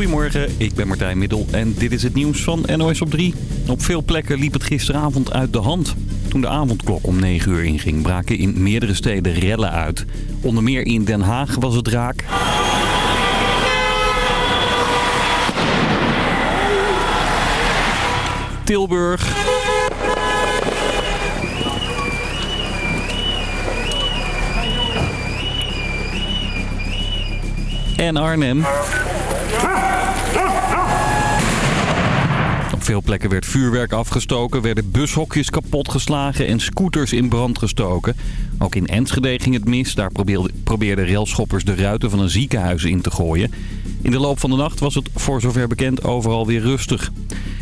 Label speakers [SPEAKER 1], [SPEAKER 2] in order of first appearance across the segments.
[SPEAKER 1] Goedemorgen, ik ben Martijn Middel en dit is het nieuws van NOS op 3. Op veel plekken liep het gisteravond uit de hand. Toen de avondklok om 9 uur inging, braken in meerdere steden rellen uit. Onder meer in Den Haag was het raak. Tilburg. En Arnhem. Op veel plekken werd vuurwerk afgestoken, werden bushokjes kapotgeslagen en scooters in brand gestoken. Ook in Enschede ging het mis. Daar probeerden railschoppers de ruiten van een ziekenhuis in te gooien. In de loop van de nacht was het voor zover bekend overal weer rustig.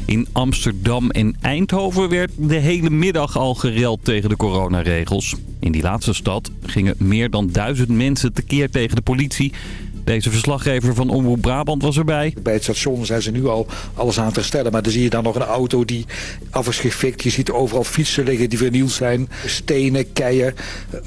[SPEAKER 1] In Amsterdam en Eindhoven werd de hele middag al gereld tegen de coronaregels. In die laatste stad gingen meer dan duizend mensen tekeer tegen de politie. Deze verslaggever van Omroep Brabant was erbij.
[SPEAKER 2] Bij het station zijn ze nu al alles aan het herstellen. Maar dan zie je dan nog een auto die af is gefikt. Je ziet overal fietsen liggen die vernield zijn. Stenen, keien,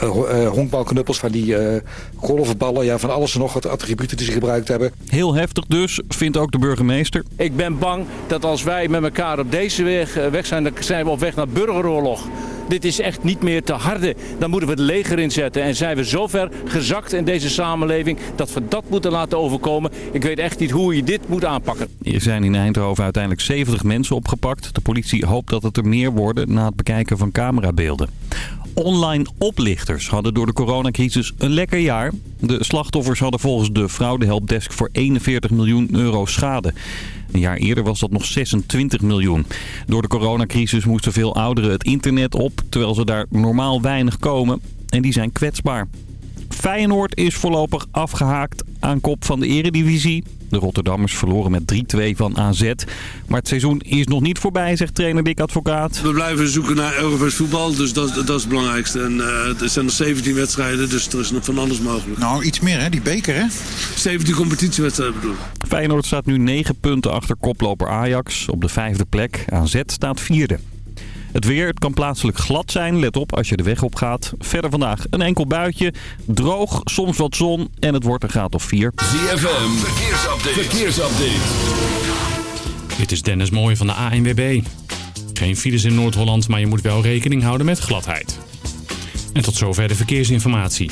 [SPEAKER 2] uh, honkbalknuppels van die uh, golfballen. Ja, van alles en nog wat attributen die ze gebruikt hebben.
[SPEAKER 1] Heel heftig dus, vindt ook de burgemeester.
[SPEAKER 3] Ik ben bang dat als wij met elkaar op deze weg, weg zijn, dan zijn we op weg naar burgeroorlog dit is echt niet meer te harde. Dan moeten we het leger inzetten. En zijn we zover gezakt in deze samenleving dat we dat moeten laten overkomen. Ik weet echt niet hoe je dit moet aanpakken.
[SPEAKER 1] Er zijn in Eindhoven uiteindelijk 70 mensen opgepakt. De politie hoopt dat het er meer worden na het bekijken van camerabeelden. Online oplichters hadden door de coronacrisis een lekker jaar. De slachtoffers hadden volgens de fraudehelpdesk voor 41 miljoen euro schade. Een jaar eerder was dat nog 26 miljoen. Door de coronacrisis moesten veel ouderen het internet op, terwijl ze daar normaal weinig komen. En die zijn kwetsbaar. Feyenoord is voorlopig afgehaakt aan kop van de eredivisie. De Rotterdammers verloren met 3-2 van AZ. Maar het seizoen is nog niet voorbij, zegt trainer Dick Advocaat.
[SPEAKER 4] We blijven zoeken naar Europees voetbal, dus dat, dat is het belangrijkste. En uh, er zijn nog 17 wedstrijden, dus er is nog van alles mogelijk.
[SPEAKER 5] Nou, iets meer hè, die beker hè?
[SPEAKER 4] 17 competitiewedstrijden bedoel
[SPEAKER 1] Feyenoord staat nu 9 punten achter koploper Ajax op de vijfde plek. AZ staat vierde. Het weer, het kan plaatselijk glad zijn. Let op als je de weg op gaat. Verder vandaag een enkel buitje. Droog, soms wat zon en het wordt een graad of 4.
[SPEAKER 6] ZFM, verkeersupdate. verkeersupdate.
[SPEAKER 7] Dit is Dennis Mooij van de ANWB. Geen files in Noord-Holland, maar je moet wel rekening houden met gladheid. En tot zover de verkeersinformatie.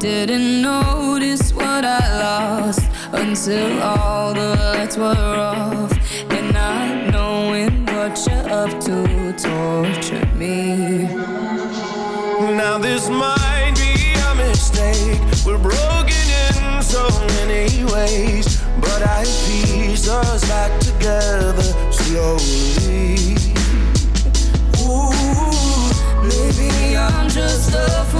[SPEAKER 5] Didn't notice what I lost until all the lights were off. And not knowing what you're up to tortured me.
[SPEAKER 8] Now this might be a mistake. We're broken in so many ways, but I piece us back together slowly.
[SPEAKER 5] Ooh, maybe I'm just a fool.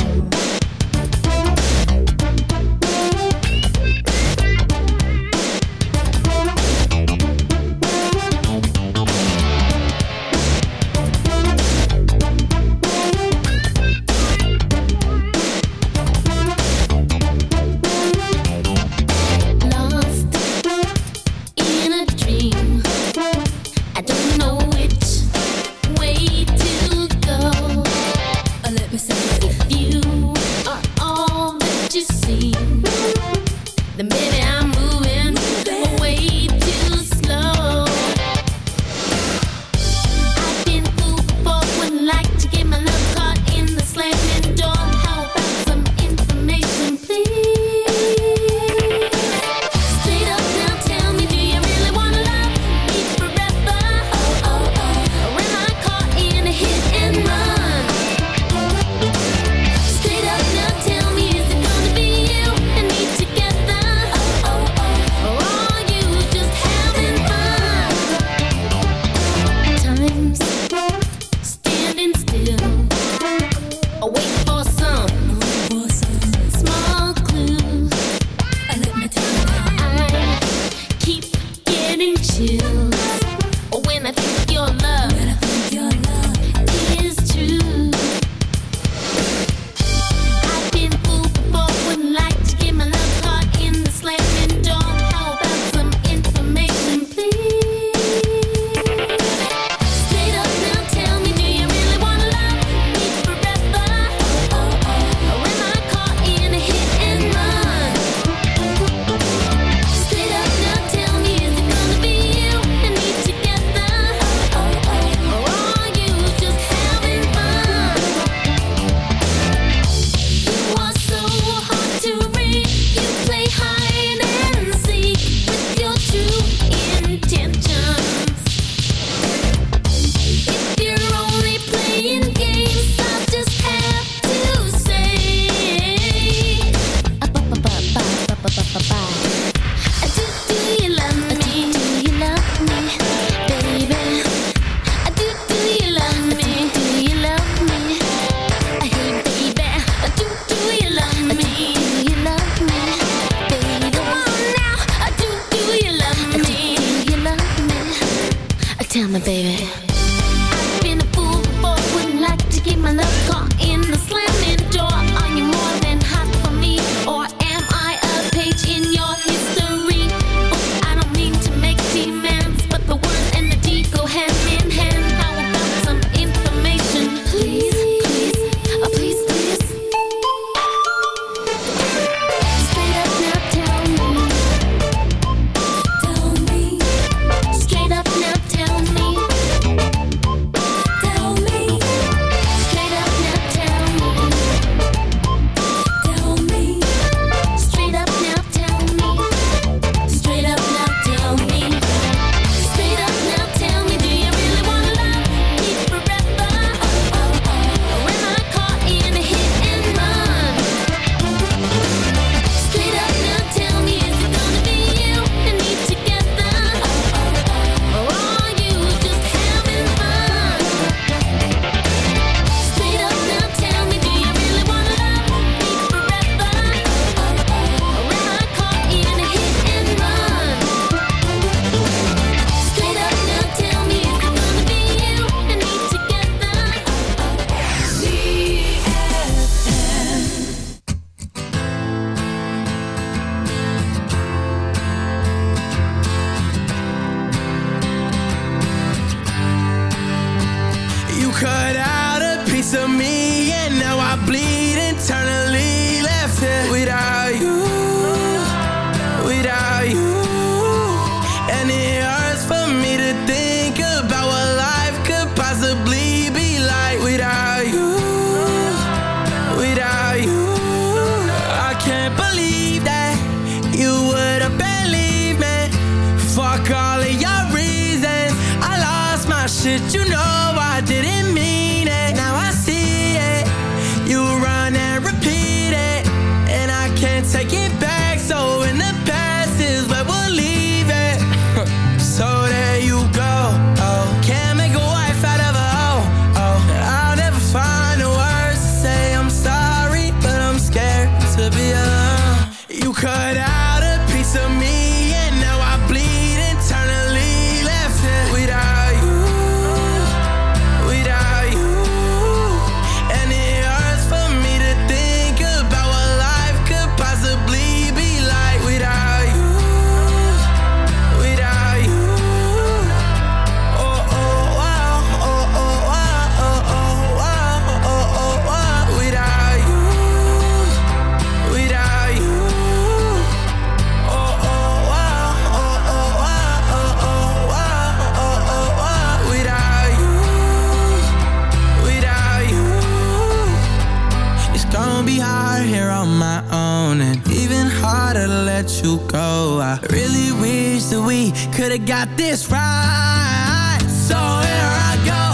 [SPEAKER 9] let you
[SPEAKER 8] go. I really wish that we could have got this right. So here I go.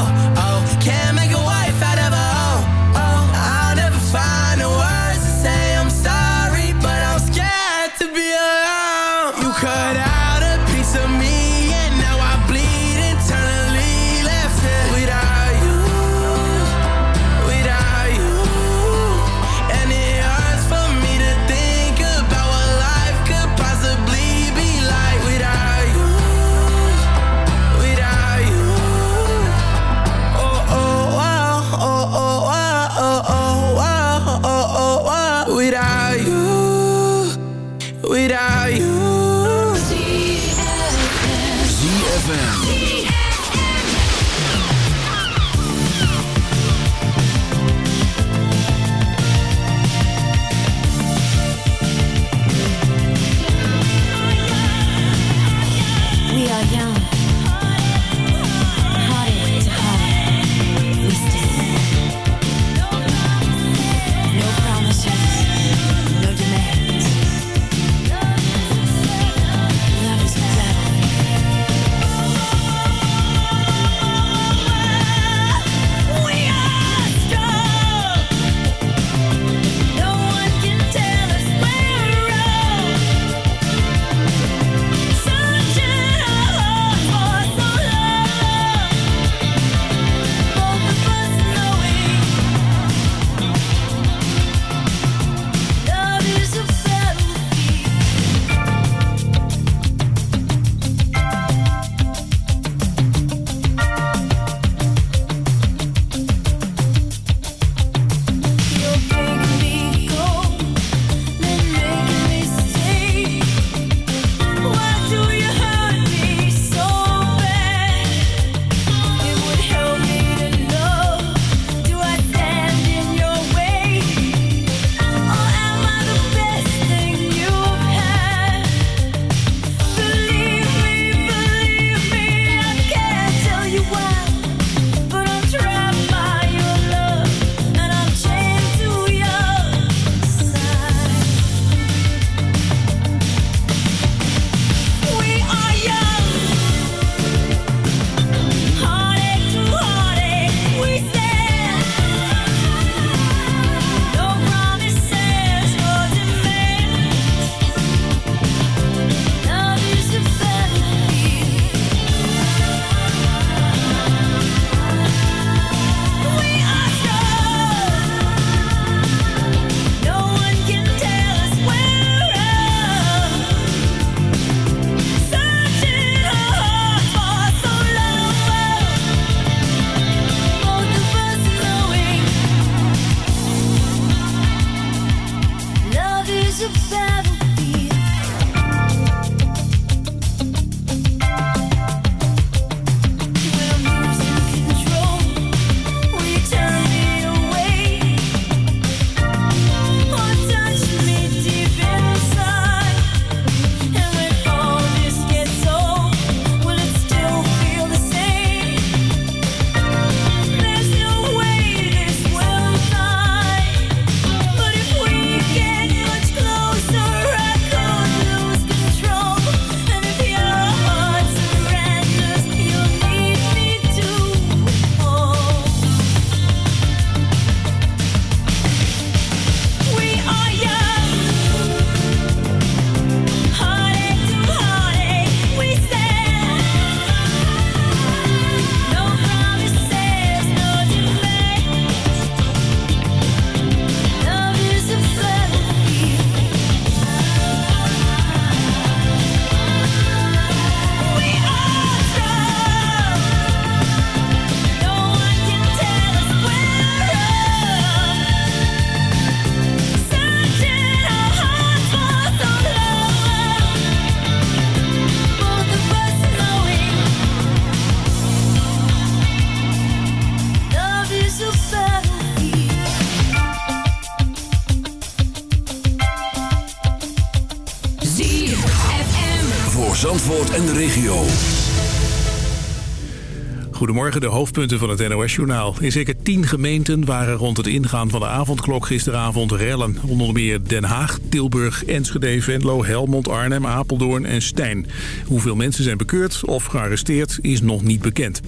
[SPEAKER 10] Goedemorgen, de hoofdpunten van het NOS-journaal. In zeker tien gemeenten waren rond het ingaan van de avondklok gisteravond rellen. Onder meer Den Haag, Tilburg, Enschede, Venlo, Helmond, Arnhem, Apeldoorn en Stijn. Hoeveel mensen zijn bekeurd of gearresteerd is nog niet bekend.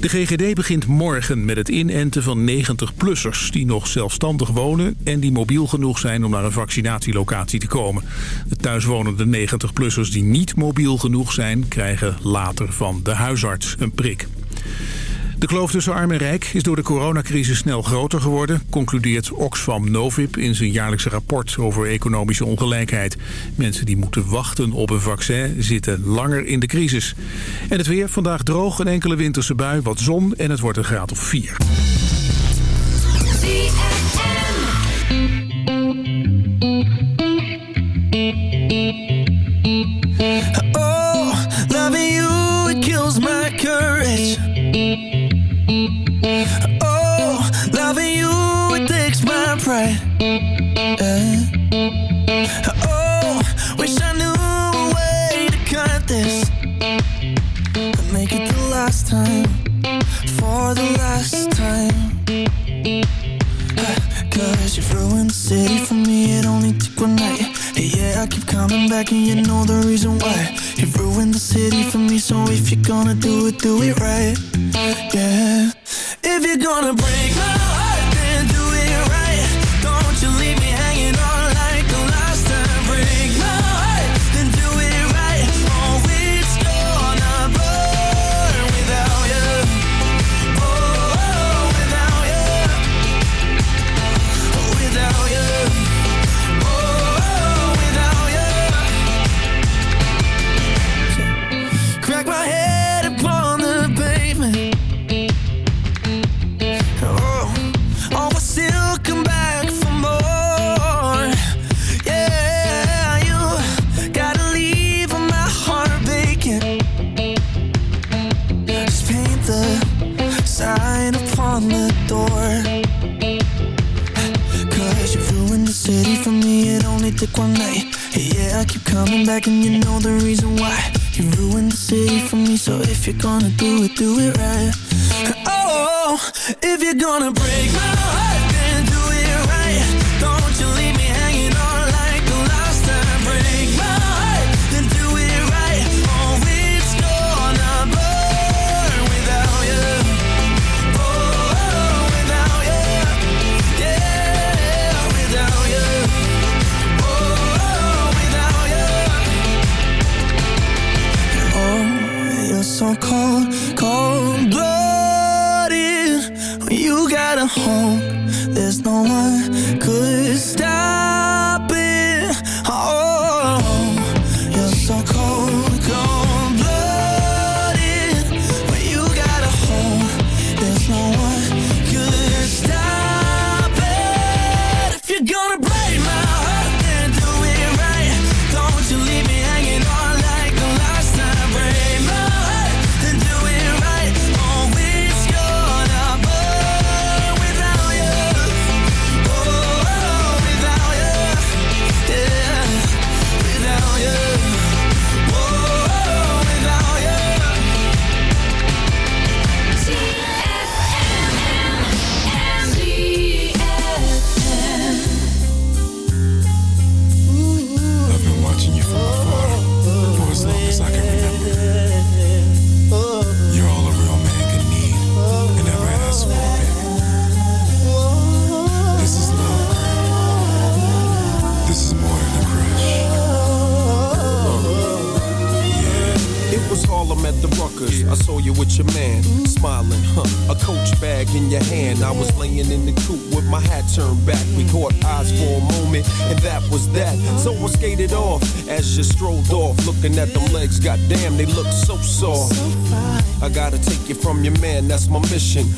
[SPEAKER 10] De GGD begint morgen met het inenten van 90-plussers... die nog zelfstandig wonen en die mobiel genoeg zijn om naar een vaccinatielocatie te komen. De thuiswonende 90-plussers die niet mobiel genoeg zijn... krijgen later van de huisarts een prik. De kloof tussen arm en rijk is door de coronacrisis snel groter geworden... concludeert Oxfam Novib in zijn jaarlijkse rapport over economische ongelijkheid. Mensen die moeten wachten op een vaccin zitten langer in de crisis. En het weer, vandaag droog, een enkele winterse bui, wat zon en het wordt een graad of 4.
[SPEAKER 11] Gonna do it, do it right. Yeah. If you're gonna you're gonna do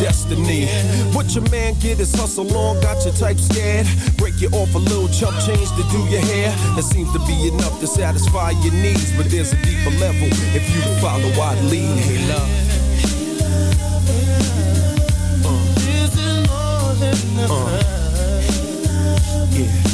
[SPEAKER 12] destiny. What your man get is hustle on, got your type scared. Break you off a little chump change to do your hair. That seems to be enough to satisfy your needs. But there's a deeper level if you follow I'd lead. Hey, love. Uh, yeah.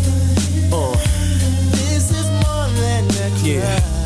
[SPEAKER 12] Yeah.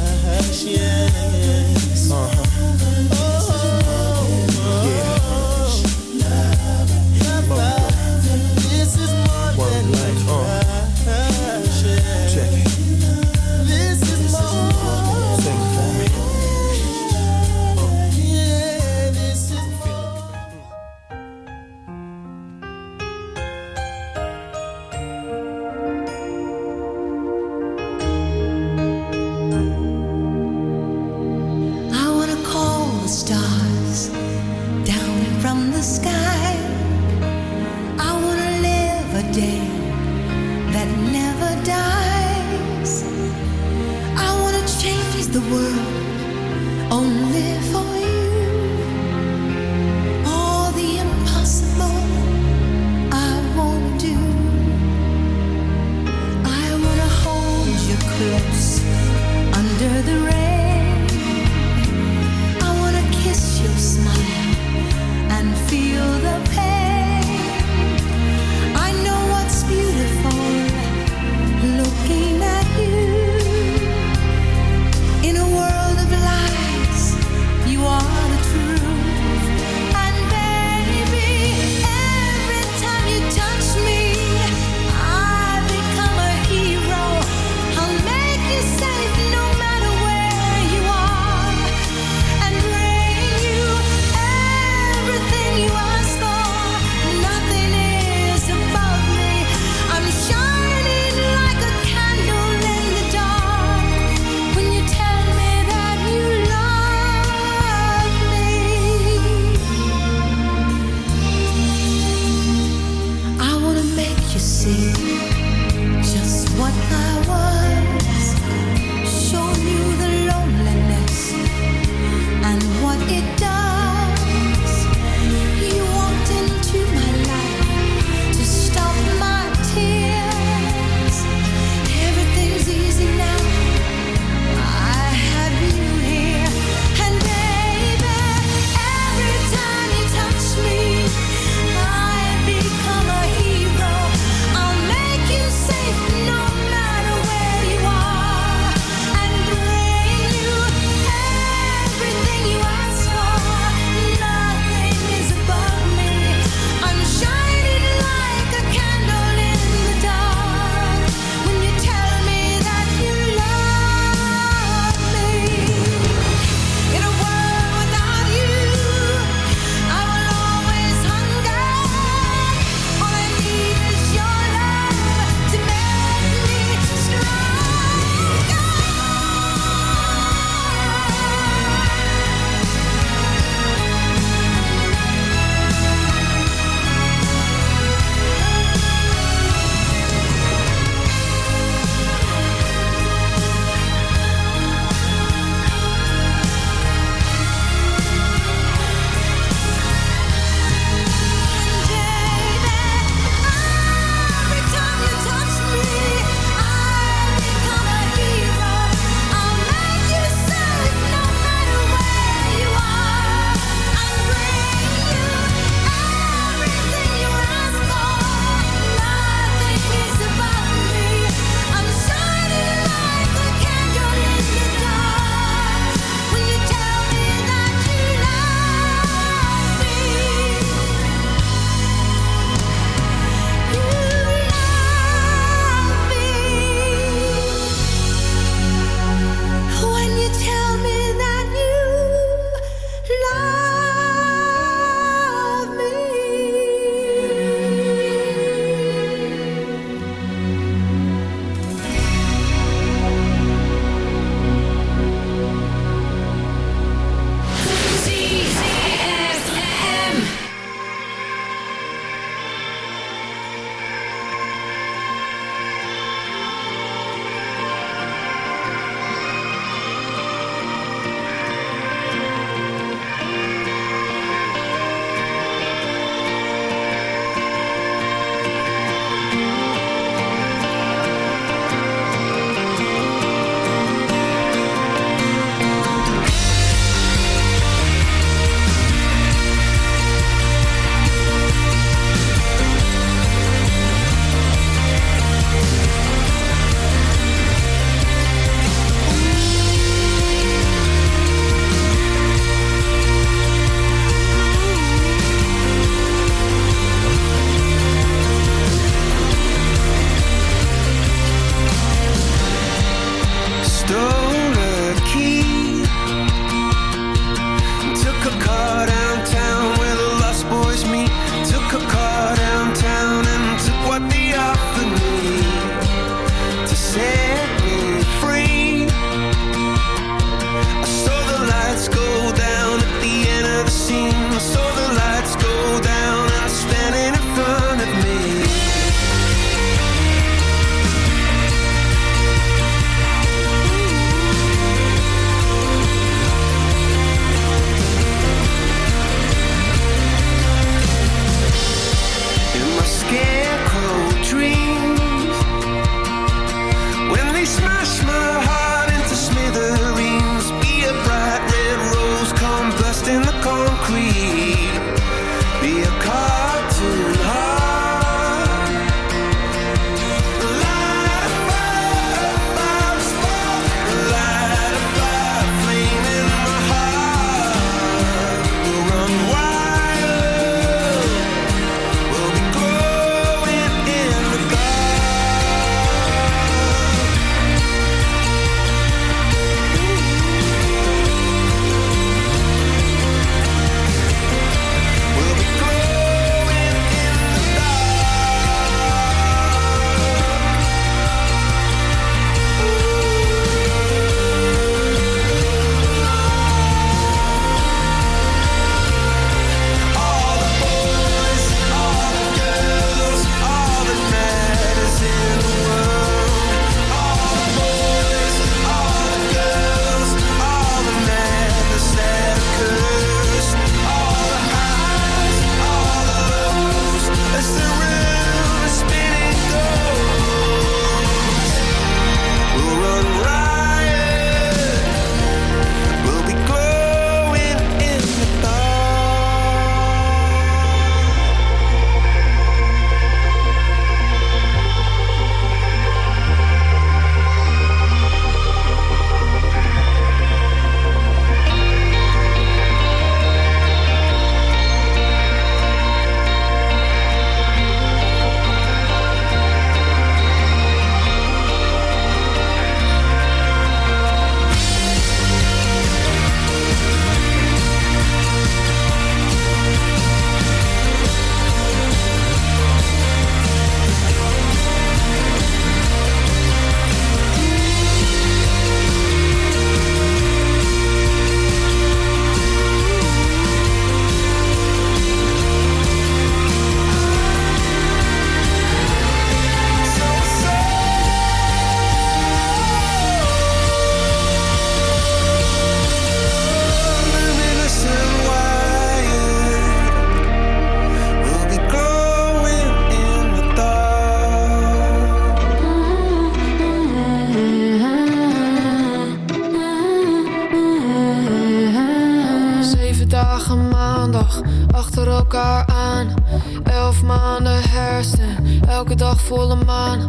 [SPEAKER 13] Volle maan.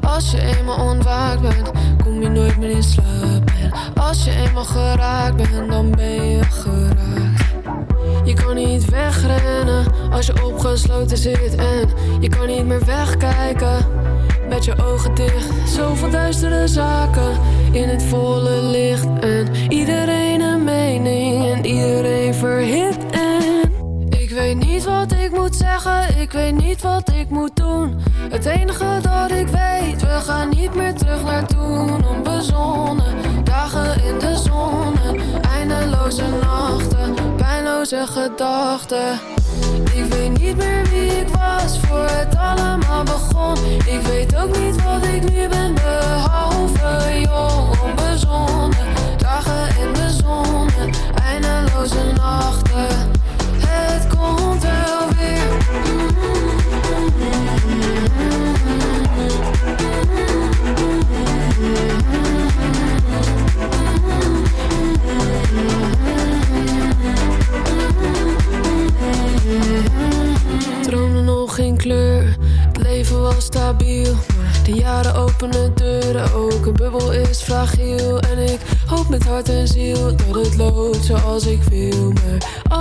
[SPEAKER 13] Als je eenmaal ontwaakt bent, kom je nooit meer in slaap. En als je eenmaal geraakt bent, dan ben je geraakt. Je kan niet wegrennen als je opgesloten zit en je kan niet meer wegkijken. Met je ogen dicht, zoveel duistere zaken in het volle licht. En iedereen een mening en iedereen verhit. En ik weet niet wat ik moet zeggen, ik weet niet wat ik moet doen. Het enige dat ik weet, we gaan niet meer terug naar toen. Onbezonnen, dagen in de zon, eindeloze nachten, pijnloze gedachten. Ik weet niet meer wie ik was voor het allemaal begon. Ik weet ook niet wat ik nu ben, behalve jong, onbezonnen. Dagen in de zon, eindeloze nachten. Het komt wel weer. Droomde nog hart en ziel dat het loopt zoals ik wil. Maar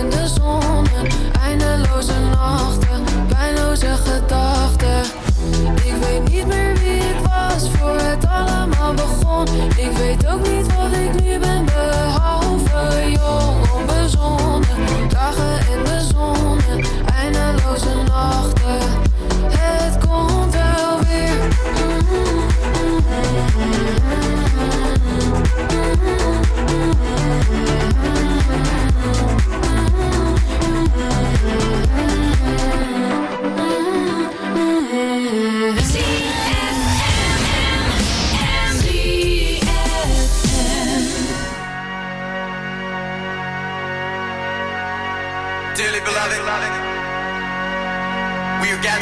[SPEAKER 13] in de zon. Eindeloze nachten, pijnloze gedachten. Ik weet niet meer wie ik was voor het allemaal begon. Ik weet ook niet wat ik nu ben, behalve jong, onbezonnen. Dagen in de zon, eindeloze nachten. Het komt wel weer.
[SPEAKER 14] Dearly